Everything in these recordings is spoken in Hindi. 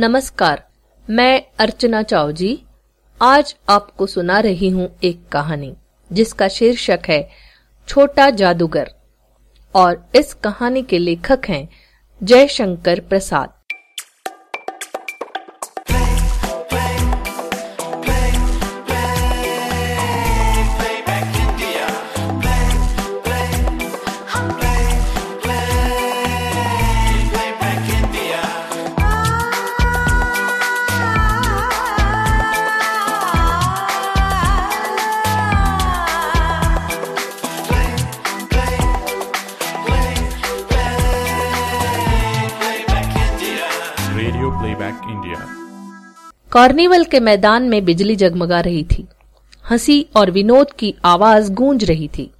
नमस्कार, मैं अर्चना चाव जी आज आपको सुना रही हूँ एक कहानी, जिसका शीर्षक है, छोटा जादूगर। और इस कहानी के लेखक हैं जयशंकर प्रसाद। कार्निवल के मैदान में बिजली जगमगा रही थी। हँसी और विनोद की आवाज़ गूंज रही थी।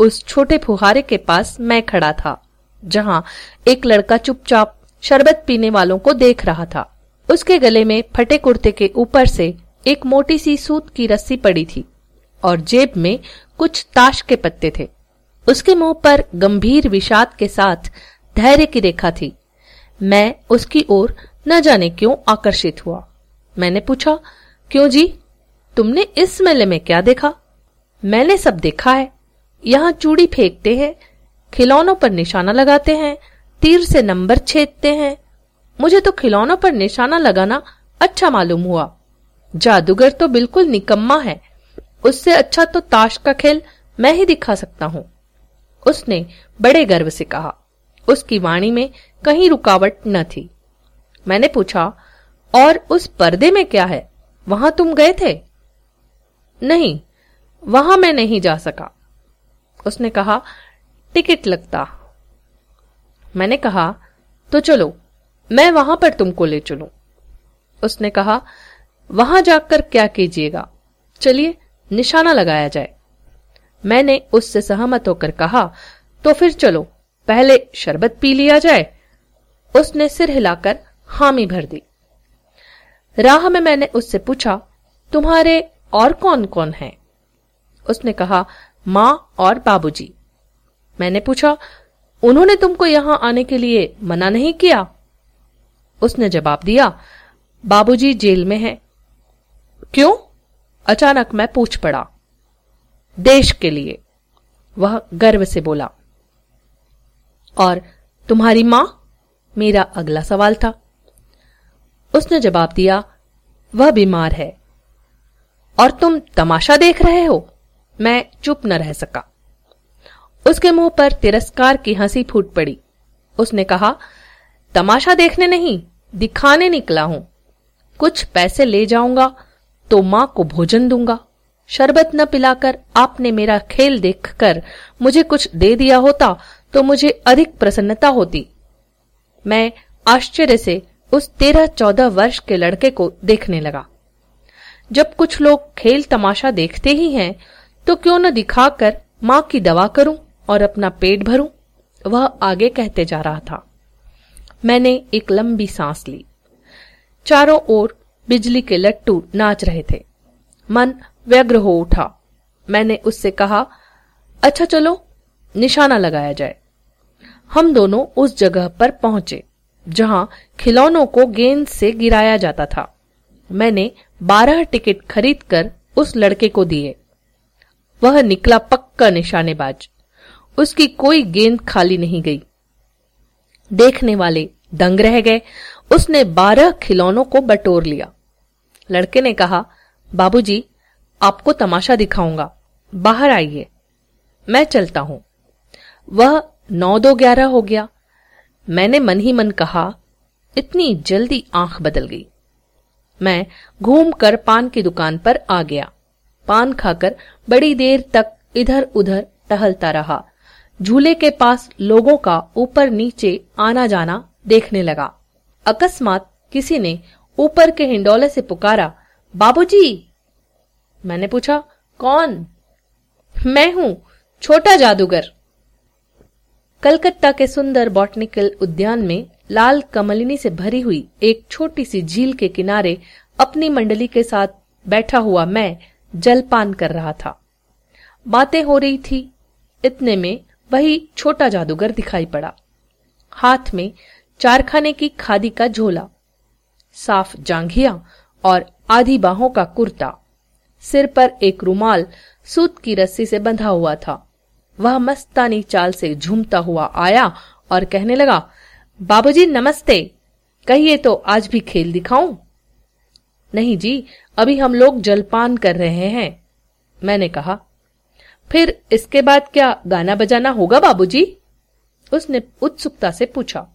उस छोटे फुहारे के पास मैं खड़ा था, जहाँ एक लड़का चुपचाप शरबत पीने वालों को देख रहा था। उसके गले में फटे कुर्ते के ऊपर से एक मोटी सी सूत की रस्सी पड़ी थी और जेब में कुछ ताश के पत्ते थे। उसके मुँह पर गंभीर विषाद के साथ धैर्य की रेखा थी। मैं उसकी ओर न जाने क्यों आकर्षित हुआ। मैंने पूछा, क्यों जी? तुमने इस मेले में क्या देखा? मैंने सब देखा है। यहाँ चूड़ी फेंकते हैं, खिलौनों पर निशाना लगाते हैं, तीर से नंबर छेदते हैं। मुझे तो खिलौनों पर निशाना लगाना अच्छा मालूम हुआ। जादूगर तो बिल्कुल निकम्मा है। उससे अच्छा तो ताश का खेल मैं ही दिखा सकता हूँ। उसने बड़े गर्व से कहा। उसकी वाणी में कहीं रुकावट न थी। मैंने पूछा और उस पर्दे में क्या है? वहाँ तुम गए थे? नहीं, वहाँ मैं नहीं जा सका। उसने कहा, टिकट लगता। मैंने कहा तो चलो, मैं वहाँ पर तुमको ले चलूँ। उसने कहा, वहाँ जाकर क्या कीजिएगा? चलिए, निशाना लगाया जाए। मैंने उससे सहमत होकर कहा तो फिर चलो, पहले शरबत पी लिया जाए। उसने सिर हिलाकर हामी भर दी। राह में मैंने उससे पूछा, तुम्हारे और कौन कौन हैं? उसने कहा, माँ और बाबूजी। मैंने पूछा, उन्होंने तुमको यहाँ आने के लिए मना नहीं किया? उसने जवाब दिया, बाबूजी जेल में हैं। क्यों? अचानक मैं पूछ पड़ा, देश के लिए। वह गर्व से बोला, और तुम्हारी माँ? मेरा अगला सवाल था। उसने जवाब दिया, वह बीमार है। और तुम तमाशा देख रहे हो? मैं चुप न रह सका। उसके मुँह पर तिरस्कार की हँसी फूट पड़ी। उसने कहा, तमाशा देखने नहीं, दिखाने निकला हूँ। कुछ पैसे ले जाऊँगा तो माँ को भोजन दूँगा। शरबत न पिलाकर आपने मेरा खेल देखकर मुझे कुछ दे दिया होता तो मुझे अधिक प्रसन्नता होती। मैं आश्चर्य से उस तेरह चौदह वर्ष के लड़के को देखने लगा। जब कुछ लोग खेल तमाशा देखते ही हैं तो क्यों न दिखाकर माँ की दवा करूँ और अपना पेट भरूं, वह आगे कहते जा रहा था। मैंने एक लंबी सांस ली। चारों ओर बिजली के लट्टू नाच रहे थे। मन व्यग्र हो उठा। मैंने उससे कहा अच्छा चलो, निशाना लगाया जाए। हम दोनों उस जगह पर पहुँचे। जहाँ खिलौनों को गेंद से गिराया जाता था। मैंने बारह टिकट खरीदकर उस लड़के को दिए। वह निकला पक्का निशानेबाज। उसकी कोई गेंद खाली नहीं गई। देखने वाले दंग रह गए। उसने बारह खिलौनों को बटोर लिया। लड़के ने कहा बाबूजी, आपको तमाशा दिखाऊँगा। बाहर आइए। मैं चलता हूँ। वह नौ दो ग्यारह हो गया। मैंने मन ही मन कहा, इतनी जल्दी आँख बदल गई। मैं घूमकर पान की दुकान पर आ गया। पान खाकर बड़ी देर तक इधर उधर टहलता रहा। झूले के पास लोगों का ऊपर नीचे आना जाना देखने लगा। अकस्मात किसी ने ऊपर के हिंडोले से पुकारा, बाबूजी! मैंने पूछा, कौन? मैं हूँ, छोटा जादूगर। कलकत्ता के सुंदर बॉटनिकल उद्यान में लाल कमलिनी से भरी हुई एक छोटी सी झील के किनारे अपनी मंडली के साथ बैठा हुआ मैं जलपान कर रहा था। बातें हो रही थी। इतने में वही छोटा जादूगर दिखाई पड़ा। हाथ में चारखाने की खादी का झोला, साफ़ जांघिया और आधी बाहों का कुर्ता, सिर पर एक रुमाल सूत की रस्सी से बंधा हुआ था। वह मस्तानी चाल से झूमता हुआ आया और कहने लगा, बाबूजी, नमस्ते। कहिए तो आज भी खेल दिखाऊँ? नहीं जी, अभी हम लोग जलपान कर रहे हैं, मैंने कहा। फिर इसके बाद क्या गाना बजाना होगा, बाबूजी? उसने उत्सुकता से पूछा।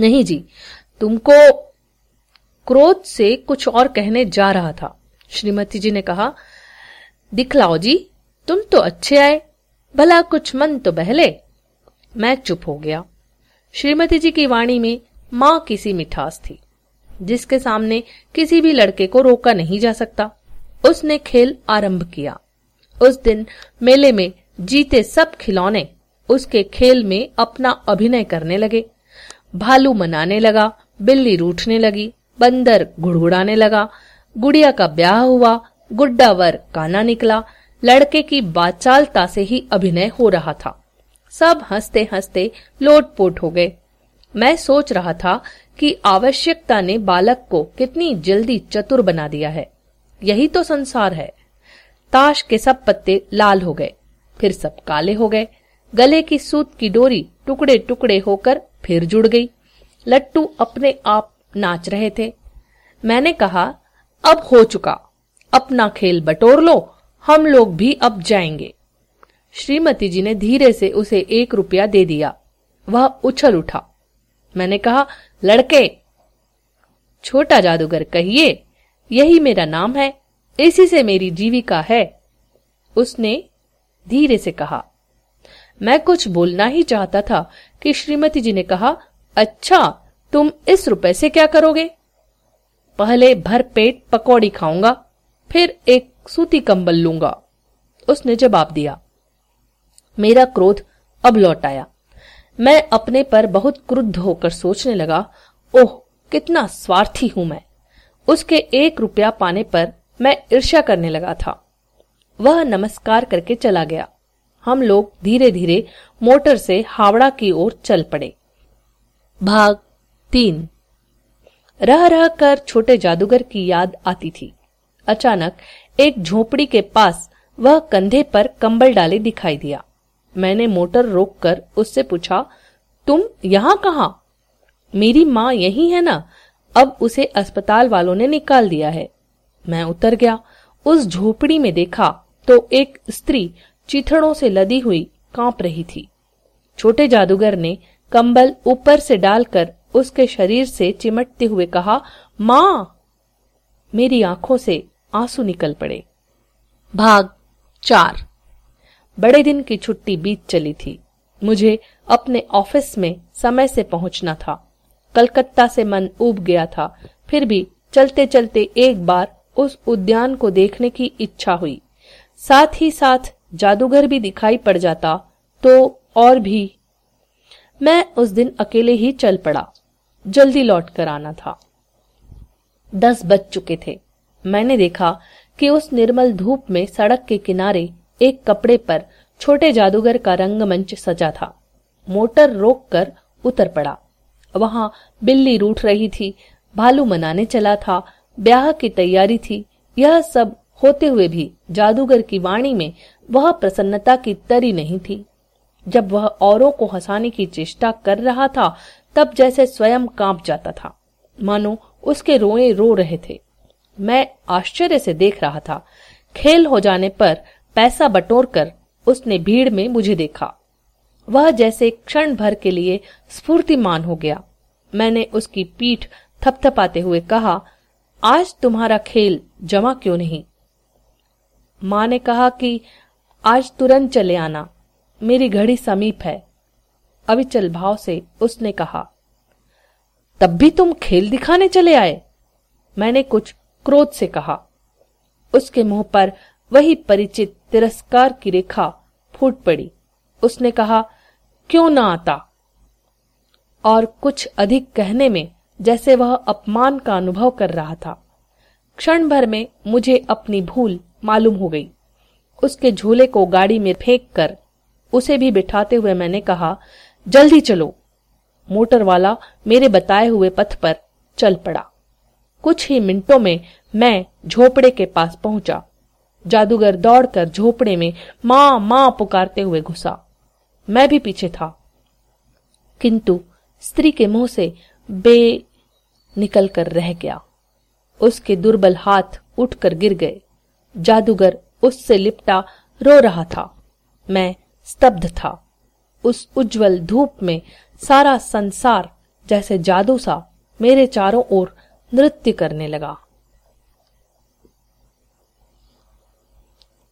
नहीं जी, तुमको क्रोध से कुछ और कहने जा रहा था। श्रीमती जी ने कहा, दिखलाओ जी, तुम तो अच्छे आए। भला कुछ मन तो बहले। मैं चुप हो गया। श्रीमती जी की वाणी में माँ किसी मिठास थी, जिसके सामने किसी भी लड़के को रोका नहीं जा सकता। उसने खेल आरंभ किया। उस दिन मेले में जीते सब खिलौने उसके खेल में अपना अभिनय करने लगे। भालू मनाने लगा, बिल्ली रूठने लगी, बंदर घुड़घुड़ाने लगा, गुड़िया का ब्याह हुआ, गुड्डावर काना निकला लड़के की बाचालता से ही अभिनय हो रहा था। सब हँसते हँसते लोटपोट हो गए। मैं सोच रहा था कि आवश्यकता ने बालक को कितनी जल्दी चतुर बना दिया है। यही तो संसार है। ताश के सब पत्ते लाल हो गए, फिर सब काले हो गए। गले की सूत की डोरी टुकड़े टुकड़े होकर फिर जुड़ गई। लट्टू अपने आप नाच रहे थे। मैंने कहा, अब हो चुका। अपना खेल बटोर लो हम लोग भी अब जाएँगे। श्रीमती जी ने धीरे से उसे एक रुपया दे दिया। वह उछल उठा। मैंने कहा, लड़के, छोटा जादूगर कहिए, यही मेरा नाम है, इसी से मेरी जीविका है। उसने धीरे से कहा। मैं कुछ बोलना ही चाहता था कि श्रीमती जी ने कहा अच्छा तुम इस रुपए से क्या करोगे? पहले भर पेट पकौड़ी खाऊँगा, फिर एक सूती कंबल लूँगा। उसने जवाब दिया, मेरा क्रोध अब लौट आया। मैं अपने पर बहुत क्रुद्ध होकर सोचने लगा, ओह, कितना स्वार्थी हूँ मैं। उसके एक रुपया पाने पर मैं ईर्ष्या करने लगा था। वह नमस्कार करके चला गया। हम लोग धीरे धीरे मोटर से हावड़ा की ओर चल पड़े। भाग तीन। रह रह कर छोटे जादूगर की याद आती थी। अचानक एक झोपड़ी के पास वह कंधे पर कंबल डाले दिखाई दिया। मैंने मोटर रोककर उससे पूछा, तुम यहाँ कहा? मेरी माँ यही है ना। अब उसे अस्पताल वालों ने निकाल दिया है। मैं उतर गया। उस झोपड़ी में देखा तो एक स्त्री चिथड़ों से लदी हुई काँप रही थी। छोटे जादूगर ने कंबल ऊपर से डालकर उसके शरीर से चिमटते हुए कहा, माँ, मेरी आँखों से आँसू निकल पड़े। भाग चार। बड़े दिन की छुट्टी बीत चली थी। मुझे अपने ऑफ़िस में समय से पहुँचना था। कलकत्ता से मन उब गया था। फिर भी चलते चलते एक बार उस उद्यान को देखने की इच्छा हुई। साथ ही साथ जादूगर भी दिखाई पड़ जाता तो और भी। मैं उस दिन अकेले ही चल पड़ा। जल्दी लौट कर आना था। दस बज चुके थे। मैंने देखा कि उस निर्मल धूप में सड़क के किनारे एक कपड़े पर छोटे जादूगर का रंगमंच सजा था। मोटर रोककर उतर पड़ा। वहाँ बिल्ली रूठ रही थी, भालू मनाने चला था, ब्याह की तैयारी थी। यह सब होते हुए भी जादूगर की वाणी में वह प्रसन्नता की तरी नहीं थी। जब वह औरों को हंसाने की चेष्टा कर रहा था, तब जैसे स्वयं काँप जाता था। मानो उसके रोए रो रहे थे। मैं आश्चर्य से देख रहा था। खेल हो जाने पर पैसा बटोर कर उसने भीड़ में मुझे देखा। वह जैसे क्षण भर के लिए स्फूर्तिमान हो गया। मैंने उसकी पीठ थपथपाते हुए कहा, आज तुम्हारा खेल जमा क्यों नहीं? माँ ने कहा कि, आज तुरंत चले आना। मेरी घड़ी समीप है। अविचल भाव से उसने कहा, तब भी तुम खेल दिखाने चले आए? मैंने कुछ क्रोध से कहा। उसके मुँह पर वही परिचित तिरस्कार की रेखा फूट पड़ी। उसने कहा, क्यों ना आता? और कुछ अधिक कहने में जैसे वह अपमान का अनुभव कर रहा था। क्षण भर में मुझे अपनी भूल मालूम हो गई। उसके झूले को गाड़ी में फेंक कर उसे भी बिठाते हुए मैंने कहा, जल्दी चलो। मोटर वाला मेरे बताए हुए पथ पर चल पड़ा। कुछ ही मिनटों में मैं झोपड़े के पास पहुँचा। जादूगर दौड़कर झोपड़े में माँ माँ पुकारते हुए घुसा। मैं भी पीछे था। किंतु स्त्री के मुँह से बे निकल कर रह गया। उसके दुर्बल हाथ उठकर गिर गए। जादूगर उससे लिपटा रो रहा था। मैं स्तब्ध था। उस उज्जवल धूप में सारा संसार जैसे जादू सा मेरे चारों ओर नृत्य करने लगा।